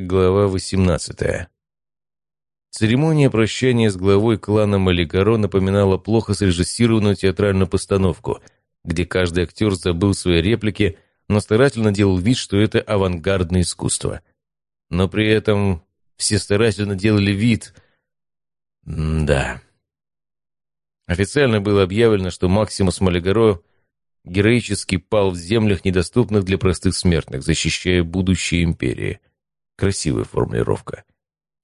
Глава 18. Церемония прощания с главой клана Малигаро напоминала плохо срежиссированную театральную постановку, где каждый актер забыл свои реплики, но старательно делал вид, что это авангардное искусство. Но при этом все старательно делали вид... М да. Официально было объявлено, что Максимус Малигаро героически пал в землях, недоступных для простых смертных, защищая будущее империи – Красивая формулировка.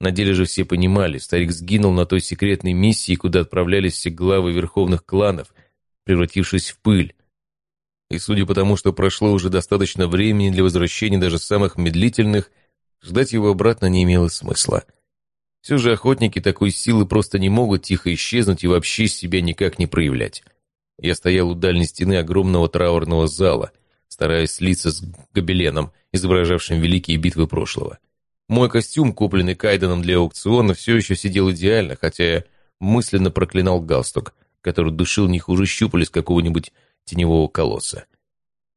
На деле же все понимали, старик сгинул на той секретной миссии, куда отправлялись все главы верховных кланов, превратившись в пыль. И судя по тому, что прошло уже достаточно времени для возвращения даже самых медлительных, ждать его обратно не имело смысла. Все же охотники такой силы просто не могут тихо исчезнуть и вообще себя никак не проявлять. Я стоял у дальней стены огромного траурного зала, стараясь слиться с гобеленом, изображавшим великие битвы прошлого. Мой костюм, купленный Кайденом для аукциона, все еще сидел идеально, хотя я мысленно проклинал галстук, который душил не хуже щупалец какого-нибудь теневого колосса.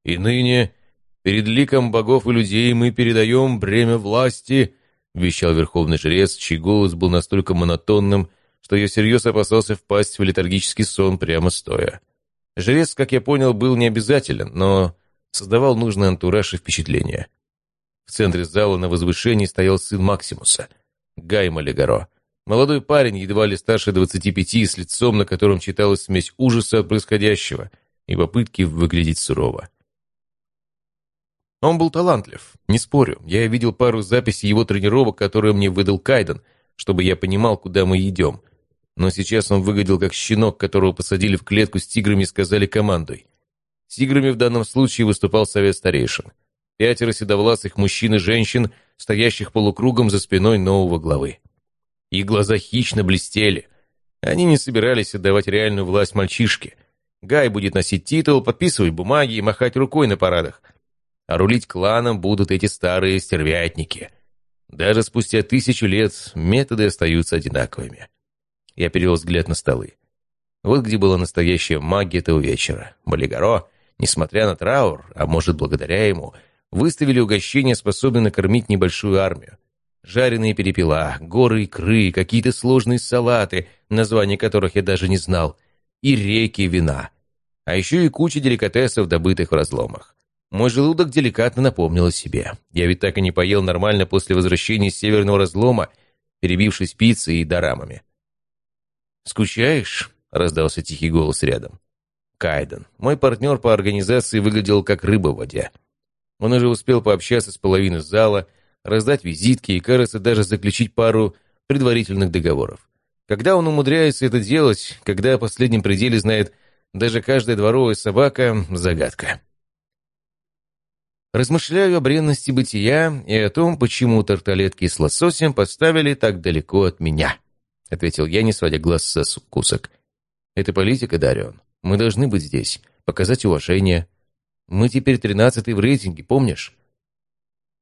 «И ныне перед ликом богов и людей мы передаем бремя власти», вещал верховный жрец, чей голос был настолько монотонным, что я всерьез опасался впасть в летаргический сон прямо стоя. Жрец, как я понял, был не обязателен, но создавал нужный антураж и впечатление. В центре зала на возвышении стоял сын Максимуса, Гай Малигаро. Молодой парень, едва ли старше 25, с лицом, на котором читалась смесь ужаса от происходящего и попытки выглядеть сурово. Он был талантлив, не спорю. Я видел пару записей его тренировок, которые мне выдал Кайден, чтобы я понимал, куда мы идем. Но сейчас он выглядел как щенок, которого посадили в клетку с тиграми и сказали командой. Тиграми в данном случае выступал совет старейшин пятеро седовласых мужчин и женщин, стоящих полукругом за спиной нового главы. Их глаза хищно блестели. Они не собирались отдавать реальную власть мальчишке. Гай будет носить титул, подписывать бумаги и махать рукой на парадах. А рулить кланом будут эти старые стервятники. Даже спустя тысячу лет методы остаются одинаковыми. Я перевел взгляд на столы. Вот где была настоящая магия этого вечера. Болигаро, несмотря на траур, а может благодаря ему, выставили угощения, способные накормить небольшую армию. Жареные перепела, горы икры, какие-то сложные салаты, названия которых я даже не знал, и реки вина. А еще и куча деликатесов, добытых в разломах. Мой желудок деликатно напомнил о себе. Я ведь так и не поел нормально после возвращения из северного разлома, перебившись пиццей и дорамами. «Скучаешь?» — раздался тихий голос рядом. Кайден. Мой партнер по организации выглядел как рыба в воде. Он уже успел пообщаться с половиной зала, раздать визитки и, кажется, даже заключить пару предварительных договоров. Когда он умудряется это делать, когда о последнем пределе знает даже каждая дворовая собака — загадка. Размышляю о бренности бытия и о том, почему тарталетки с лососем поставили так далеко от меня, — ответил я, не сводя глаз со кусок. Это политика, Дарион. Мы должны быть здесь, показать уважение, мы теперь тринадцатый в рейтинге, помнишь?»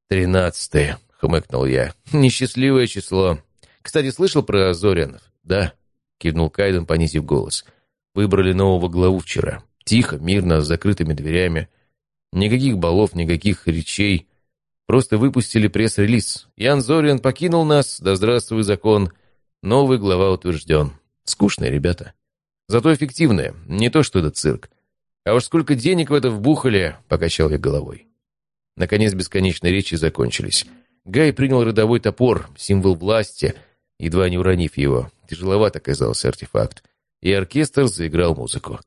«Тринадцатый», — хмыкнул я. «Несчастливое число. Кстати, слышал про Зорянов?» «Да», — кивнул Кайден, понизив голос. «Выбрали нового главу вчера. Тихо, мирно, с закрытыми дверями. Никаких балов, никаких речей. Просто выпустили пресс-релиз. Ян Зорин покинул нас, да здравствуй закон. Новый глава утвержден. Скучные ребята. Зато эффективные. Не то, что этот цирк. «А уж сколько денег в это вбухали!» — покачал я головой. Наконец бесконечные речи закончились. Гай принял родовой топор, символ власти, едва не уронив его. Тяжеловат оказался артефакт. И оркестр заиграл музыку.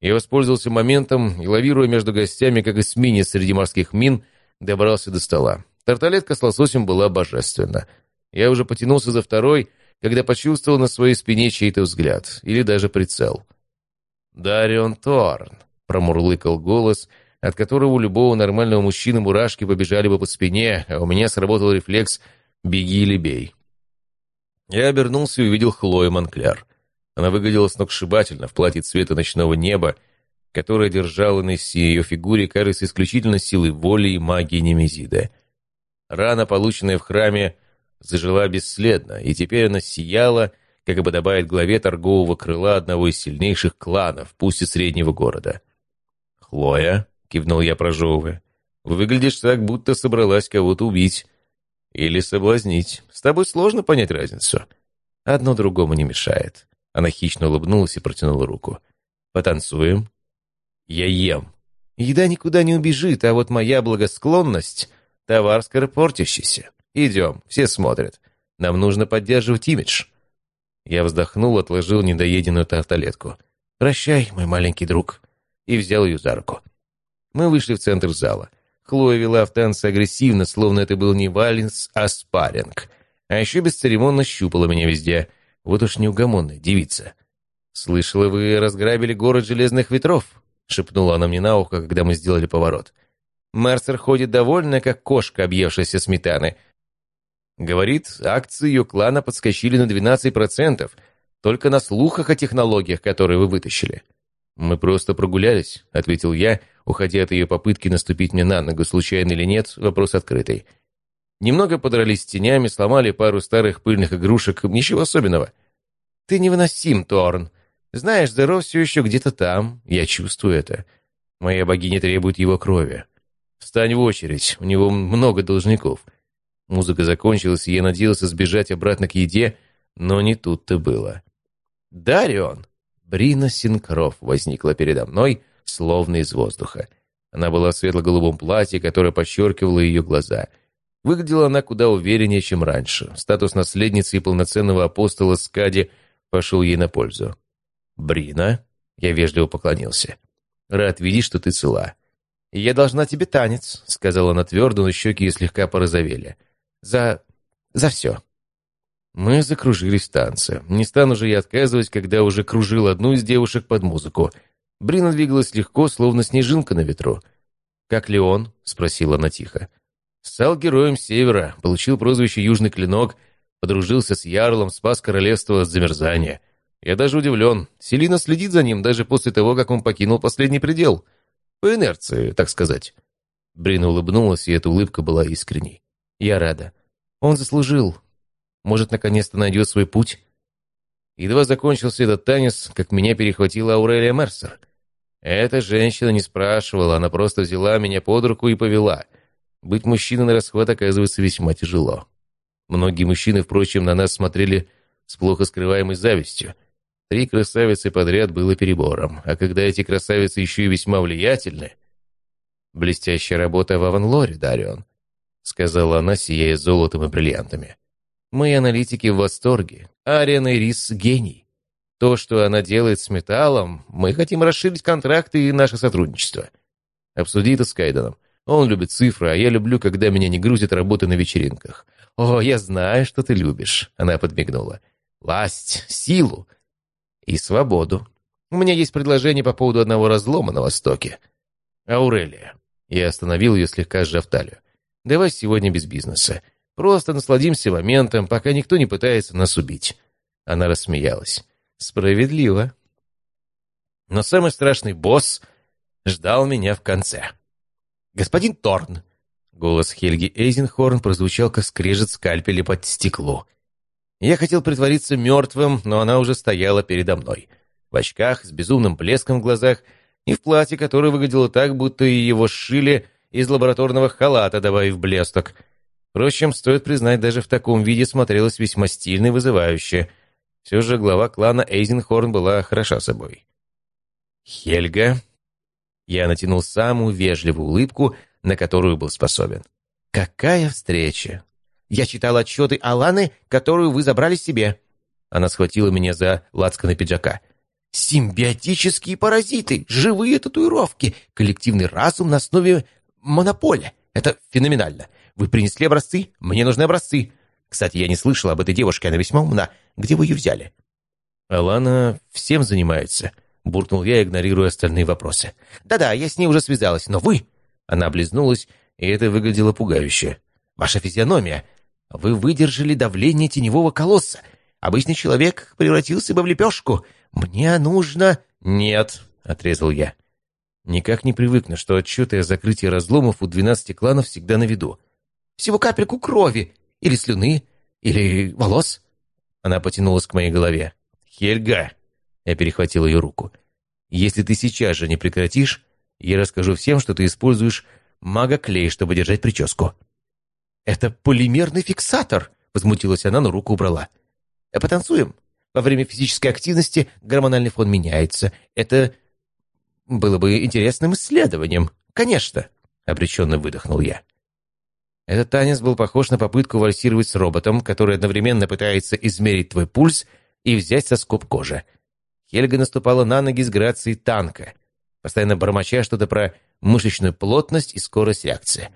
Я воспользовался моментом и, лавируя между гостями, как эсминец среди морских мин, добрался до стола. Тарталетка с лососем была божественна. Я уже потянулся за второй, когда почувствовал на своей спине чей-то взгляд, или даже прицел. «Дарион Торн», промурлыкал голос, от которого у любого нормального мужчины мурашки побежали бы по спине, а у меня сработал рефлекс «беги или бей». Я обернулся и увидел Хлою Монкляр. Она выглядела сногсшибательно в платье цвета ночного неба, которое держало на ее фигуре, кажется, исключительно силой воли и магии Немезида. Рана, полученная в храме, зажила бесследно, и теперь она сияла, как и подобает главе торгового крыла одного из сильнейших кланов, пусть и среднего города. «Хлоя», — кивнул я, прожевывая, — «выглядишь так, будто собралась кого-то убить». Или соблазнить. С тобой сложно понять разницу. Одно другому не мешает. Она хищно улыбнулась и протянула руку. Потанцуем? Я ем. Еда никуда не убежит, а вот моя благосклонность — товар скоропортящийся. Идем, все смотрят. Нам нужно поддерживать имидж. Я вздохнул, отложил недоеденную тарталетку. «Прощай, мой маленький друг», и взял ее за руку. Мы вышли в центр зала. Хлоя вела в танце агрессивно, словно это был не валенс, а спарринг. А еще бесцеремонно щупала меня везде. Вот уж неугомонная девица. «Слышала, вы разграбили город железных ветров?» — шепнула она мне на ухо, когда мы сделали поворот. Мерсер ходит довольная, как кошка, объевшаяся сметаны. Говорит, акции ее клана подскочили на 12%, только на слухах о технологиях, которые вы вытащили. «Мы просто прогулялись», — ответил я, уходя от ее попытки наступить мне на ногу, случайно или нет, вопрос открытый. Немного подрались с тенями, сломали пару старых пыльных игрушек, ничего особенного. «Ты невыносим, Торн. Знаешь, Зеро все еще где-то там, я чувствую это. Моя богиня требует его крови. Встань в очередь, у него много должников». Музыка закончилась, и я надеялся сбежать обратно к еде, но не тут-то было. «Дарион!» Брина Синкров возникла передо мной, словно из воздуха. Она была в светло-голубом платье, которое подчеркивало ее глаза. Выглядела она куда увереннее, чем раньше. Статус наследницы и полноценного апостола Скади пошел ей на пользу. «Брина?» — я вежливо поклонился. «Рад видеть, что ты цела». «Я должна тебе танец», — сказала она твердо, но щеки ее слегка порозовели. «За... за все». Мы закружились в танце. Не стану же я отказывать, когда уже кружил одну из девушек под музыку. Брина двигалась легко, словно снежинка на ветру. «Как Леон?» — спросила она тихо. «Стал героем Севера, получил прозвище Южный Клинок, подружился с Ярлом, спас королевство от замерзания. Я даже удивлен. Селина следит за ним даже после того, как он покинул последний предел. По инерции, так сказать». Брина улыбнулась, и эта улыбка была искренней. «Я рада. Он заслужил. Может, наконец-то найдет свой путь? Едва закончился этот танец, как меня перехватила Аурелия Мерсер. Эта женщина не спрашивала, она просто взяла меня под руку и повела. Быть мужчиной на расхват оказывается весьма тяжело. Многие мужчины, впрочем, на нас смотрели с плохо скрываемой завистью. Три красавицы подряд было перебором, а когда эти красавицы еще и весьма влиятельны... «Блестящая работа в Аванлоре, Дарион», — сказала она, сияя золотом и бриллиантами. Мы, аналитики, в восторге. Ариана Рис — гений. То, что она делает с металлом, мы хотим расширить контракты и наше сотрудничество. Обсуди это с Кайденом. Он любит цифры, а я люблю, когда меня не грузят работы на вечеринках. «О, я знаю, что ты любишь», — она подмигнула. «Власть, силу и свободу. У меня есть предложение по поводу одного разлома на Востоке». «Аурелия». Я остановил ее, слегка сжав талию. «Давай сегодня без бизнеса. Просто насладимся моментом, пока никто не пытается нас убить». Она рассмеялась. «Справедливо». Но самый страшный босс ждал меня в конце. «Господин Торн!» Голос Хельги Эйзенхорн прозвучал, как скрежет скальпеля под стекло. Я хотел притвориться мертвым, но она уже стояла передо мной. В очках, с безумным блеском в глазах и в платье, которое выглядело так, будто его сшили из лабораторного халата, добавив блесток — Впрочем, стоит признать, даже в таком виде смотрелась весьма стильно и вызывающе. Все же глава клана Эйзенхорн была хороша собой. «Хельга?» Я натянул самую вежливую улыбку, на которую был способен. «Какая встреча! Я читал отчеты Аланы, которую вы забрали себе». Она схватила меня за лацканы пиджака. «Симбиотические паразиты, живые татуировки, коллективный разум на основе монополя. Это феноменально. Вы принесли образцы? Мне нужны образцы. Кстати, я не слышал об этой девушке, она весьма умна. Где вы ее взяли?» «Алана всем занимается», — буркнул я, игнорируя остальные вопросы. «Да-да, я с ней уже связалась, но вы...» Она облизнулась, и это выглядело пугающе. «Ваша физиономия. Вы выдержали давление теневого колосса. Обычный человек превратился бы в лепешку. Мне нужно...» «Нет», — отрезал я. Никак не привыкну, что отчеты о закрытии разломов у двенадцати кланов всегда на виду. Всего капельку крови, или слюны, или волос». Она потянулась к моей голове. «Хельга!» Я перехватил ее руку. «Если ты сейчас же не прекратишь, я расскажу всем, что ты используешь мага-клей, чтобы держать прическу». «Это полимерный фиксатор!» — возмутилась она, но руку убрала. «А потанцуем? Во время физической активности гормональный фон меняется. Это было бы интересным исследованием. Конечно!» — обреченно выдохнул я. Этот танец был похож на попытку вальсировать с роботом, который одновременно пытается измерить твой пульс и взять соскоб кожи. Хельга наступала на ноги с грацией танка, постоянно бормоча что-то про мышечную плотность и скорость реакции.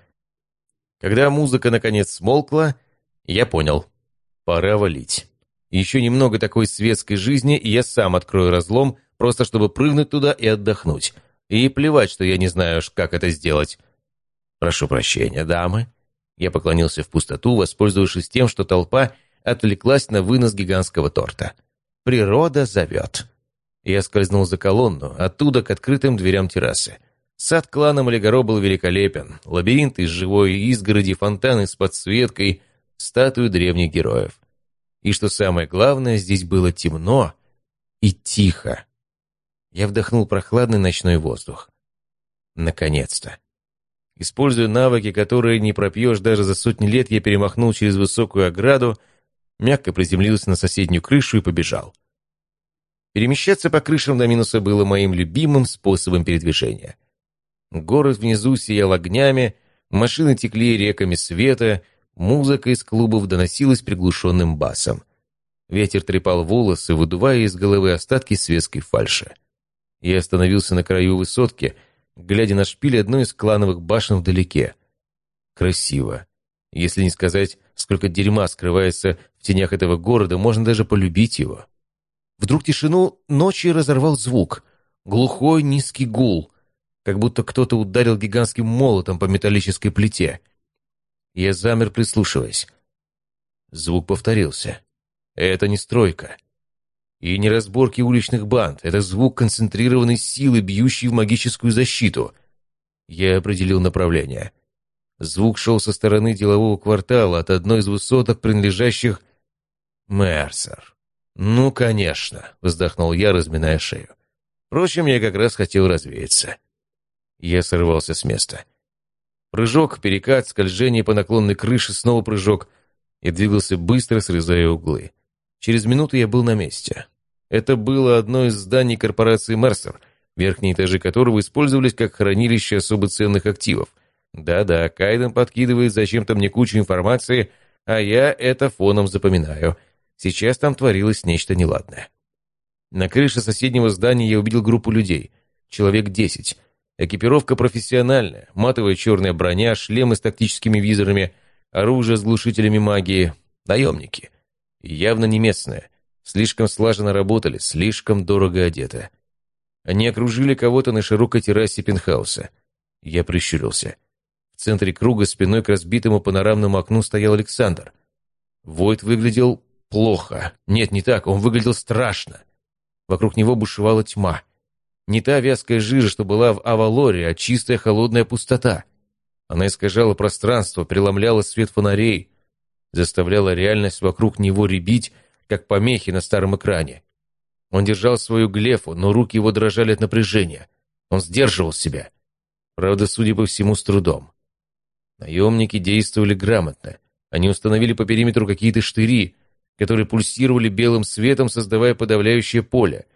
Когда музыка наконец смолкла, я понял. Пора валить. Еще немного такой светской жизни, и я сам открою разлом, просто чтобы прыгнуть туда и отдохнуть. И плевать, что я не знаю, как это сделать. Прошу прощения, дамы. Я поклонился в пустоту, воспользовавшись тем, что толпа отвлеклась на вынос гигантского торта. «Природа зовет». Я скользнул за колонну, оттуда к открытым дверям террасы. Сад клана Малигаро был великолепен. Лабиринт из живой изгороди, фонтаны с подсветкой, статуи древних героев. И что самое главное, здесь было темно и тихо. Я вдохнул прохладный ночной воздух. Наконец-то. Используя навыки, которые не пропьешь даже за сотни лет, я перемахнул через высокую ограду, мягко приземлился на соседнюю крышу и побежал. Перемещаться по крышам до минуса было моим любимым способом передвижения. Город внизу сиял огнями, машины текли реками света, музыка из клубов доносилась приглушенным басом. Ветер трепал волосы, выдувая из головы остатки светской фальши. Я остановился на краю высотки, глядя на шпиль одной из клановых башен вдалеке. Красиво. Если не сказать, сколько дерьма скрывается в тенях этого города, можно даже полюбить его. Вдруг тишину ночи разорвал звук. Глухой низкий гул, как будто кто-то ударил гигантским молотом по металлической плите. Я замер, прислушиваясь. Звук повторился. Это не стройка. И не разборки уличных банд. Это звук концентрированной силы, бьющей в магическую защиту. Я определил направление. Звук шел со стороны делового квартала от одной из высоток, принадлежащих Мерсер. «Ну, конечно», — вздохнул я, разминая шею. Впрочем, я как раз хотел развеяться. Я сорвался с места. Прыжок, перекат, скольжение по наклонной крыше, снова прыжок. И двигался быстро, срезая углы. Через минуту я был на месте. Это было одно из зданий корпорации «Мерсер», верхние этажи которого использовались как хранилище особо ценных активов. Да-да, Кайден подкидывает зачем-то мне кучу информации, а я это фоном запоминаю — Сейчас там творилось нечто неладное. На крыше соседнего здания я увидел группу людей. Человек десять. Экипировка профессиональная. Матовая черная броня, шлемы с тактическими визорами, оружие с глушителями магии. Наемники. Явно не местные. Слишком слаженно работали, слишком дорого одеты. Они окружили кого-то на широкой террасе пентхауса. Я прищурился. В центре круга спиной к разбитому панорамному окну стоял Александр. Войт выглядел плохо. Нет, не так, он выглядел страшно. Вокруг него бушевала тьма. Не та вязкая жижа, что была в Авалоре, а чистая холодная пустота. Она искажала пространство, преломляла свет фонарей, заставляла реальность вокруг него ребить, как помехи на старом экране. Он держал свою глефу, но руки его дрожали от напряжения. Он сдерживал себя. Правда, судя по всему, с трудом. Наемники действовали грамотно. Они установили по периметру какие-то штыри, которые пульсировали белым светом, создавая подавляющее поле.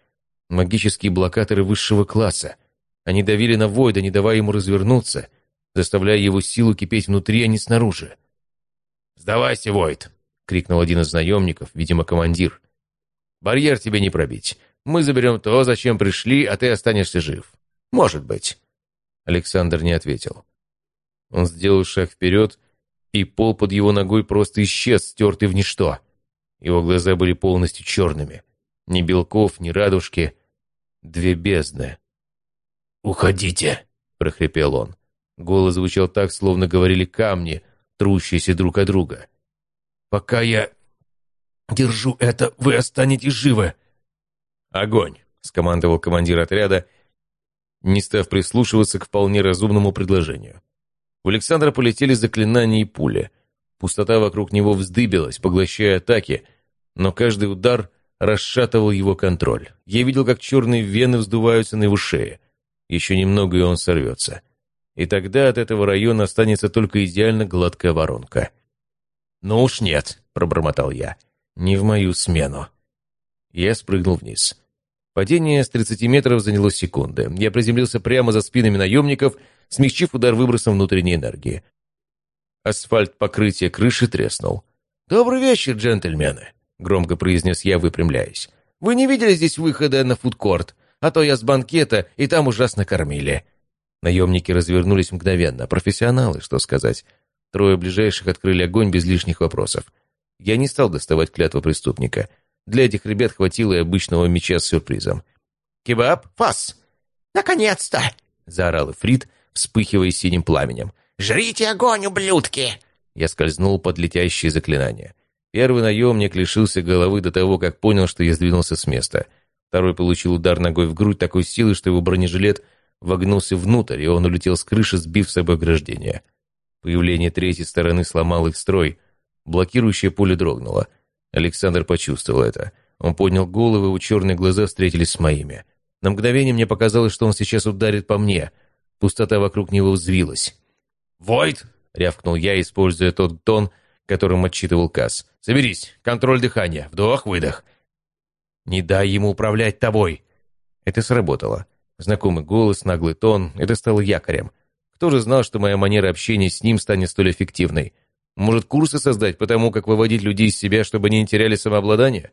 Магические блокаторы высшего класса. Они давили на Войда, не давая ему развернуться, заставляя его силу кипеть внутри, а не снаружи. «Сдавайся, Войд!» — крикнул один из наемников, видимо, командир. «Барьер тебе не пробить. Мы заберем то, зачем пришли, а ты останешься жив. Может быть». Александр не ответил. Он сделал шаг вперед, и пол под его ногой просто исчез, стертый в ничто. Его глаза были полностью черными. Ни белков, ни радужки. Две бездны. «Уходите!» — прохрипел он. Голос звучал так, словно говорили камни, трущиеся друг от друга. «Пока я держу это, вы останетесь живы!» «Огонь!» — скомандовал командир отряда, не став прислушиваться к вполне разумному предложению. У Александра полетели заклинания и пули. Пустота вокруг него вздыбилась, поглощая атаки, но каждый удар расшатывал его контроль. Я видел, как черные вены вздуваются на его шее. Еще немного, и он сорвется. И тогда от этого района останется только идеально гладкая воронка — «Ну уж нет», — пробормотал я. «Не в мою смену». Я спрыгнул вниз. Падение с 30 метров заняло секунды. Я приземлился прямо за спинами наемников, смягчив удар выбросом внутренней энергии. Асфальт покрытия крыши треснул. «Добрый вечер, джентльмены», — громко произнес я, выпрямляясь. «Вы не видели здесь выхода на фудкорт? А то я с банкета, и там ужасно кормили». Наемники развернулись мгновенно. Профессионалы, что сказать. Трое ближайших открыли огонь без лишних вопросов. Я не стал доставать клятву преступника — для этих ребят хватило и обычного меча с сюрпризом. «Кебаб, фас!» «Наконец-то!» — заорал Эфрит, вспыхивая синим пламенем. «Жрите огонь, ублюдки!» Я скользнул под летящие заклинания. Первый наемник лишился головы до того, как понял, что я сдвинулся с места. Второй получил удар ногой в грудь такой силы, что его бронежилет вогнулся внутрь, и он улетел с крыши, сбив с собой ограждение. Появление третьей стороны сломало их строй. Блокирующее поле дрогнуло. Александр почувствовал это. Он поднял голову, его черные глаза встретились с моими. На мгновение мне показалось, что он сейчас ударит по мне. Пустота вокруг него взвилась. «Войд!» — рявкнул я, используя тот тон, которым отчитывал Касс. «Соберись! Контроль дыхания! Вдох-выдох!» «Не дай ему управлять тобой!» Это сработало. Знакомый голос, наглый тон — это стало якорем. Кто же знал, что моя манера общения с ним станет столь эффективной? Может, курсы создать по тому, как выводить людей из себя, чтобы они не теряли самообладание?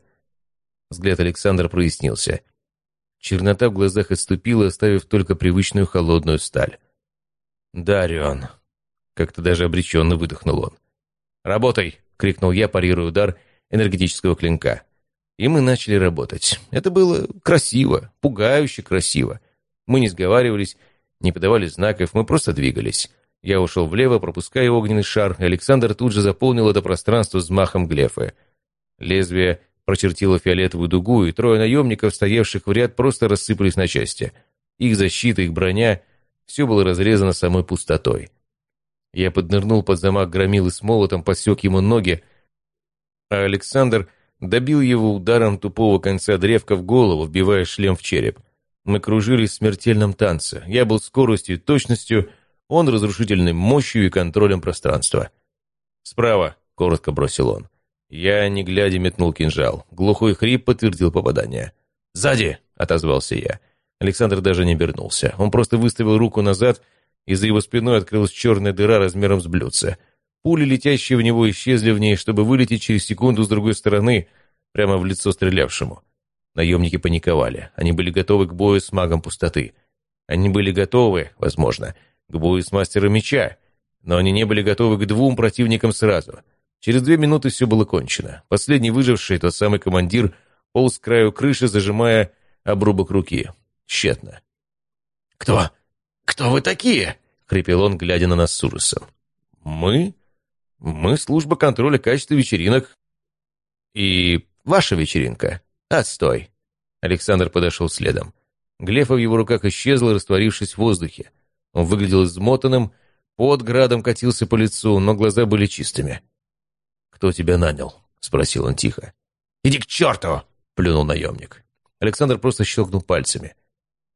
Взгляд Александра прояснился. Чернота в глазах отступила, оставив только привычную холодную сталь. «Дарион!» — как-то даже обреченно выдохнул он. «Работай!» — крикнул я, парируя удар энергетического клинка. И мы начали работать. Это было красиво, пугающе красиво. Мы не сговаривались, не подавали знаков, мы просто двигались. Я ушел влево, пропуская огненный шар, и Александр тут же заполнил это пространство взмахом глефы. Лезвие прочертило фиолетовую дугу, и трое наемников, стоявших в ряд, просто рассыпались на части. Их защита, их броня — все было разрезано самой пустотой. Я поднырнул под замок громилы с молотом, посек ему ноги, а Александр добил его ударом тупого конца древка в голову, вбивая шлем в череп. Мы кружились в смертельном танце. Я был скоростью и точностью — он разрушительной мощью и контролем пространства. «Справа», — коротко бросил он. Я, не глядя, метнул кинжал. Глухой хрип подтвердил попадание. «Сзади!» — отозвался я. Александр даже не обернулся. Он просто выставил руку назад, и за его спиной открылась черная дыра размером с блюдце. Пули, летящие в него, исчезли в ней, чтобы вылететь через секунду с другой стороны, прямо в лицо стрелявшему. Наемники паниковали. Они были готовы к бою с магом пустоты. Они были готовы, возможно, к бою с мастером меча, но они не были готовы к двум противникам сразу. Через две минуты все было кончено. Последний выживший, тот самый командир, полз к краю крыши, зажимая обрубок руки. Тщетно. «Кто? Кто вы такие?» — хрипел он, глядя на нас с ужасом. «Мы? Мы служба контроля качества вечеринок. И ваша вечеринка. Отстой!» Александр подошел следом. Глефа в его руках исчезла, растворившись в воздухе. Он выглядел измотанным, под градом катился по лицу, но глаза были чистыми. «Кто тебя нанял?» — спросил он тихо. «Иди к черту!» — плюнул наемник. Александр просто щелкнул пальцами.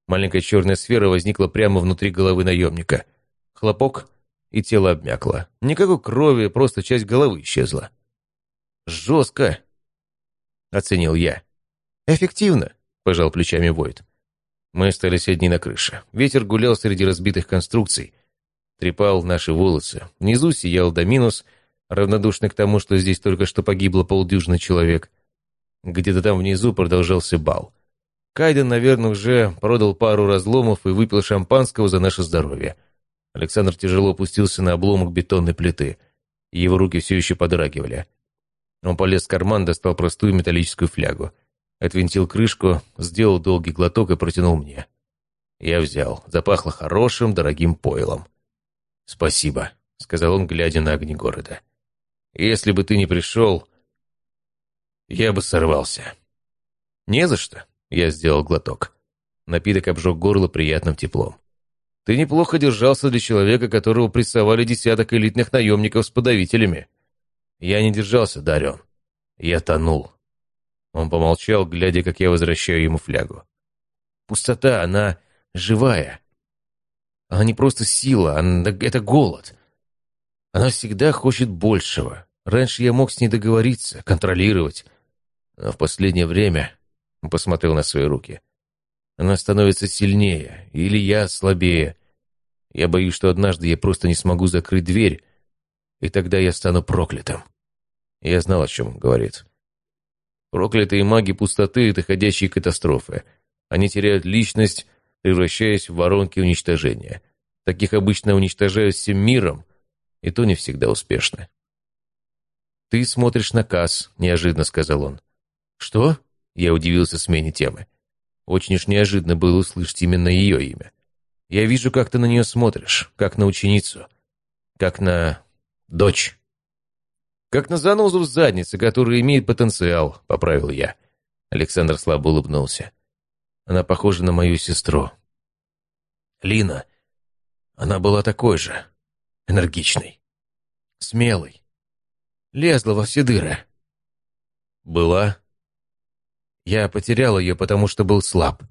Маленькая черная сфера возникла прямо внутри головы наемника. Хлопок, и тело обмякло. Никакой крови, просто часть головы исчезла. «Жестко!» — оценил я. «Эффективно!» — пожал плечами Войд. Мы остались одни на крыше. Ветер гулял среди разбитых конструкций. Трепал наши волосы. Внизу сиял Доминус, равнодушный к тому, что здесь только что погибло полдюжины человек. Где-то там внизу продолжался бал. Кайден, наверное, уже продал пару разломов и выпил шампанского за наше здоровье. Александр тяжело опустился на обломок бетонной плиты. Его руки все еще подрагивали. Он полез в карман, достал простую металлическую флягу. Отвинтил крышку, сделал долгий глоток и протянул мне. Я взял. Запахло хорошим, дорогим пойлом. «Спасибо», — сказал он, глядя на огни города. «Если бы ты не пришел, я бы сорвался». «Не за что», — я сделал глоток. Напиток обжег горло приятным теплом. «Ты неплохо держался для человека, которого прессовали десяток элитных наемников с подавителями». «Я не держался, Дарен. Я тонул. Он помолчал, глядя, как я возвращаю ему флягу. Пустота, она живая. Она не просто сила, она, это голод. Она всегда хочет большего. Раньше я мог с ней договориться, контролировать. Но в последнее время, он посмотрел на свои руки, она становится сильнее, или я слабее. Я боюсь, что однажды я просто не смогу закрыть дверь, и тогда я стану проклятым. Я знал, о чем он говорит. Проклятые маги пустоты — это ходящие катастрофы. Они теряют личность, превращаясь в воронки уничтожения. Таких обычно уничтожают всем миром, и то не всегда успешно. «Ты смотришь на Касс», — неожиданно сказал он. «Что?» — я удивился смене темы. Очень уж неожиданно было услышать именно ее имя. «Я вижу, как ты на нее смотришь, как на ученицу, как на дочь». «Как на занозу в заднице, которая имеет потенциал», — поправил я. Александр слабо улыбнулся. «Она похожа на мою сестру». «Лина. Она была такой же. Энергичной. Смелой. Лезла во все дыры». «Была?» Я потерял ее, потому что был слаб.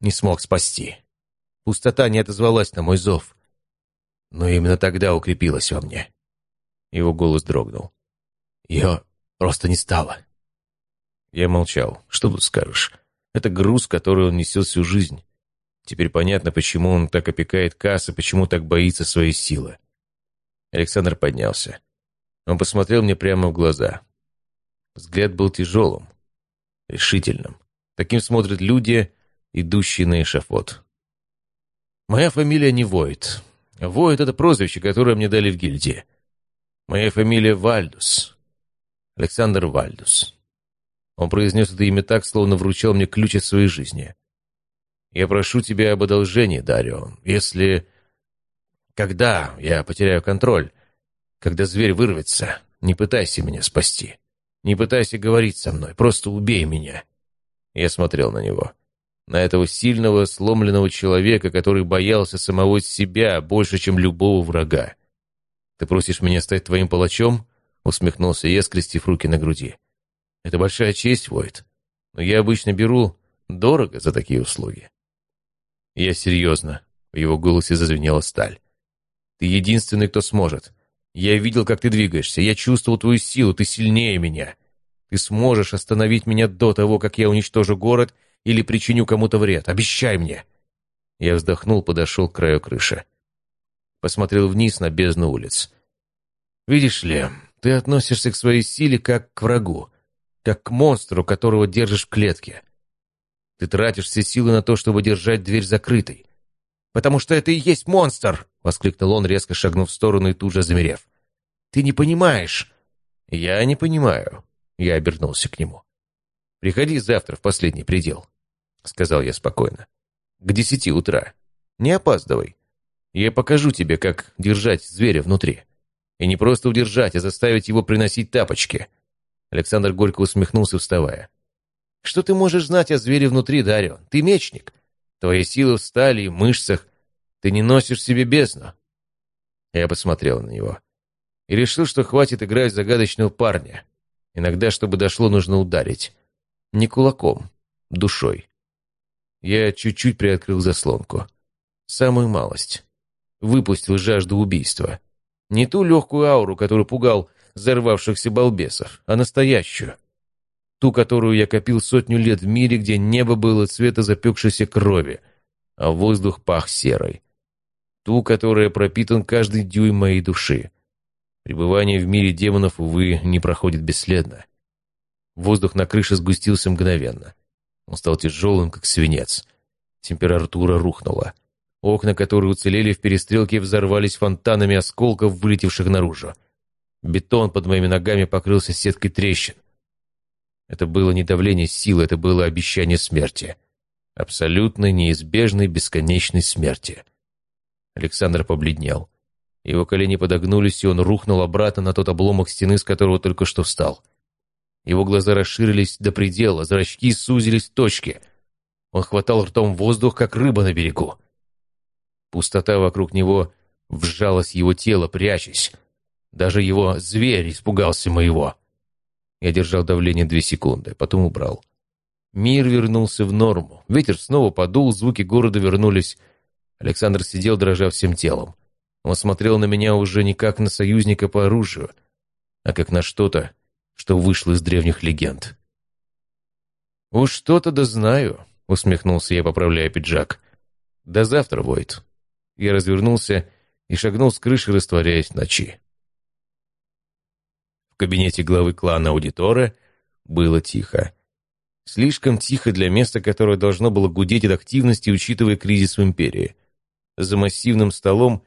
Не смог спасти. Пустота не отозвалась на мой зов. Но именно тогда укрепилась во мне. Его голос дрогнул. Ее просто не стало. Я молчал. Что тут скажешь? Это груз, который он несет всю жизнь. Теперь понятно, почему он так опекает Касс и почему так боится своей силы. Александр поднялся. Он посмотрел мне прямо в глаза. Взгляд был тяжелым, решительным. Таким смотрят люди, идущие на эшафот. Моя фамилия не Войт. Войт — это прозвище, которое мне дали в гильдии. Моя фамилия Вальдус. Александр Вальдус. Он произнес это имя так, словно вручал мне ключ от своей жизни. Я прошу тебя об одолжении, Дарио. Если... Когда я потеряю контроль, когда зверь вырвется, не пытайся меня спасти. Не пытайся говорить со мной, просто убей меня». Я смотрел на него. На этого сильного, сломленного человека, который боялся самого себя больше, чем любого врага. «Ты просишь меня стать твоим палачом?» Усмехнулся я, скрестив руки на груди. «Это большая честь, Войт. Но я обычно беру дорого за такие услуги». «Я серьезно». В его голосе зазвенела сталь. «Ты единственный, кто сможет. Я видел, как ты двигаешься. Я чувствовал твою силу. Ты сильнее меня. Ты сможешь остановить меня до того, как я уничтожу город или причиню кому-то вред. Обещай мне!» Я вздохнул, подошел к краю крыши. Посмотрел вниз на бездну улиц. «Видишь ли, ты относишься к своей силе как к врагу, как к монстру, которого держишь в клетке. Ты тратишь все силы на то, чтобы держать дверь закрытой. «Потому что это и есть монстр!» — воскликнул он, резко шагнув в сторону и тут же замерев. «Ты не понимаешь!» «Я не понимаю!» Я обернулся к нему. «Приходи завтра в последний предел», — сказал я спокойно. «К десяти утра. Не опаздывай. Я покажу тебе, как держать зверя внутри. И не просто удержать, а заставить его приносить тапочки». Александр горько усмехнулся, вставая. «Что ты можешь знать о звере внутри, Дарио? Ты мечник. Твоя сила в стали и мышцах. Ты не носишь себе бездну. Я посмотрел на него. И решил, что хватит играть загадочного парня. Иногда, чтобы дошло, нужно ударить. Не кулаком, душой. Я чуть-чуть приоткрыл заслонку. Самую малость. Выпустил жажду убийства. Не ту легкую ауру, которую пугал взорвавшихся балбесов, а настоящую ту, которую я копил сотню лет в мире, где небо было цвета запекшейся крови, а воздух пах серой. Ту, которая пропитан каждый дюйм моей души. Пребывание в мире демонов, увы, не проходит бесследно. Воздух на крыше сгустился мгновенно. Он стал тяжелым, как свинец. Температура рухнула. Окна, которые уцелели в перестрелке, взорвались фонтанами осколков, вылетевших наружу. Бетон под моими ногами покрылся сеткой трещин. Это было не давление силы, это было обещание смерти. Абсолютной, неизбежной, бесконечной смерти. Александр побледнел. Его колени подогнулись, и он рухнул обратно на тот обломок стены, с которого только что встал. Его глаза расширились до предела, зрачки сузились в точки. Он хватал ртом воздух, как рыба на берегу. Пустота вокруг него вжалась его тело, прячась. Даже его зверь испугался моего. Я держал давление две секунды, потом убрал. Мир вернулся в норму. Ветер снова подул, звуки города вернулись. Александр сидел, дрожа всем телом. Он смотрел на меня уже не как на союзника по оружию, а как на что-то, что вышло из древних легенд. «Уж что-то да знаю», — усмехнулся я, поправляя пиджак. «До завтра, Войт». Я развернулся и шагнул с крыши, растворяясь в ночи. В кабинете главы клана Аудитора было тихо. Слишком тихо для места, которое должно было гудеть от активности, учитывая кризис в империи. За массивным столом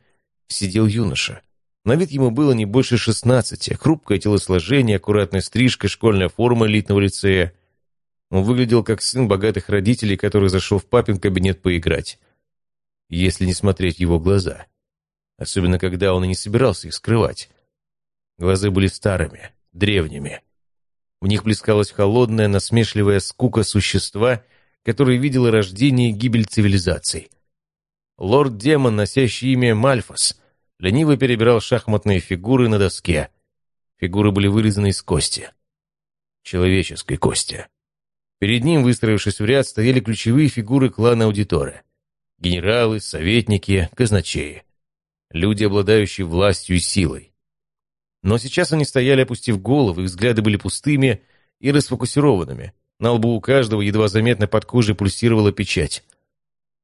сидел юноша. На вид ему было не больше шестнадцати, хрупкое телосложение, аккуратная стрижка, школьная форма элитного лицея. Он выглядел как сын богатых родителей, который зашел в папин кабинет поиграть. Если не смотреть его глаза. Особенно, когда он и не собирался их скрывать. Глаза были старыми, древними. В них плескалась холодная, насмешливая скука существа, которое видело рождение и гибель цивилизаций. Лорд-демон, носящий имя Мальфас, лениво перебирал шахматные фигуры на доске. Фигуры были вырезаны из кости. Человеческой кости. Перед ним, выстроившись в ряд, стояли ключевые фигуры клана Аудитора. Генералы, советники, казначеи. Люди, обладающие властью и силой. Но сейчас они стояли, опустив головы, их взгляды были пустыми и расфокусированными. На лбу у каждого едва заметно под кожей пульсировала печать.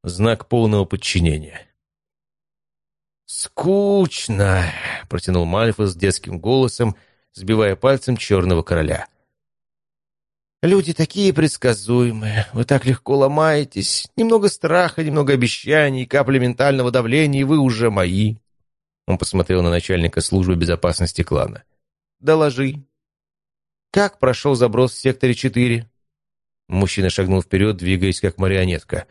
Знак полного подчинения. «Скучно!» — протянул Мальфа детским голосом, сбивая пальцем черного короля. «Люди такие предсказуемые, вы так легко ломаетесь. Немного страха, немного обещаний, капля ментального давления, и вы уже мои». Он посмотрел на начальника службы безопасности клана. «Доложи. Как прошел заброс в секторе 4?» Мужчина шагнул вперед, двигаясь как марионетка.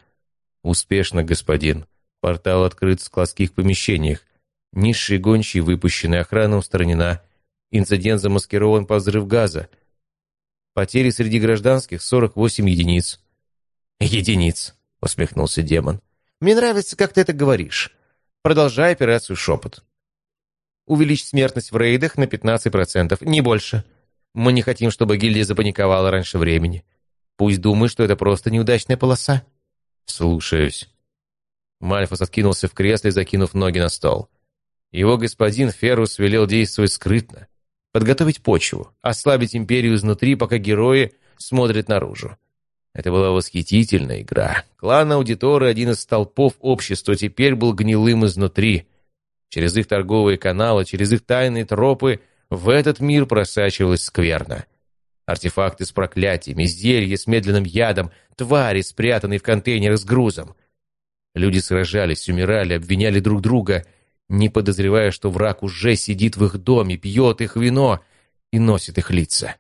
«Успешно, господин. Портал открыт в складских помещениях. Низшие гончие выпущены, охрана устранена. Инцидент замаскирован по взрыв газа. Потери среди гражданских — 48 единиц». «Единиц», — усмехнулся демон. «Мне нравится, как ты это говоришь. Продолжай операцию «Шепот». Увеличь смертность в рейдах на 15%, не больше. Мы не хотим, чтобы гильдия запаниковала раньше времени. Пусть думают, что это просто неудачная полоса. Слушаюсь. Мальфос откинулся в кресле, закинув ноги на стол. Его господин Феррус велел действовать скрытно. Подготовить почву, ослабить империю изнутри, пока герои смотрят наружу. Это была восхитительная игра. Клан Аудиторы, один из столпов общества, теперь был гнилым изнутри. Через их торговые каналы, через их тайные тропы в этот мир просачивалась скверно. Артефакты с проклятиями, зелья с медленным ядом, твари, спрятанные в контейнерах с грузом. Люди сражались, умирали, обвиняли друг друга, не подозревая, что враг уже сидит в их доме, пьет их вино и носит их лица.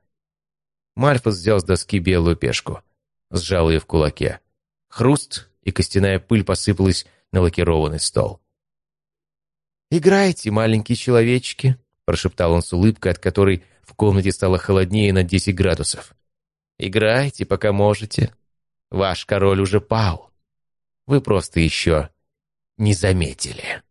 Мальфос взял с доски белую пешку, сжал ее в кулаке. Хруст, и костяная пыль посыпалась на лакированный стол. «Играйте, маленькие человечки», — прошептал он с улыбкой, от которой в комнате стало холоднее на 10 градусов. «Играйте, пока можете. Ваш король уже пал. Вы просто еще не заметили».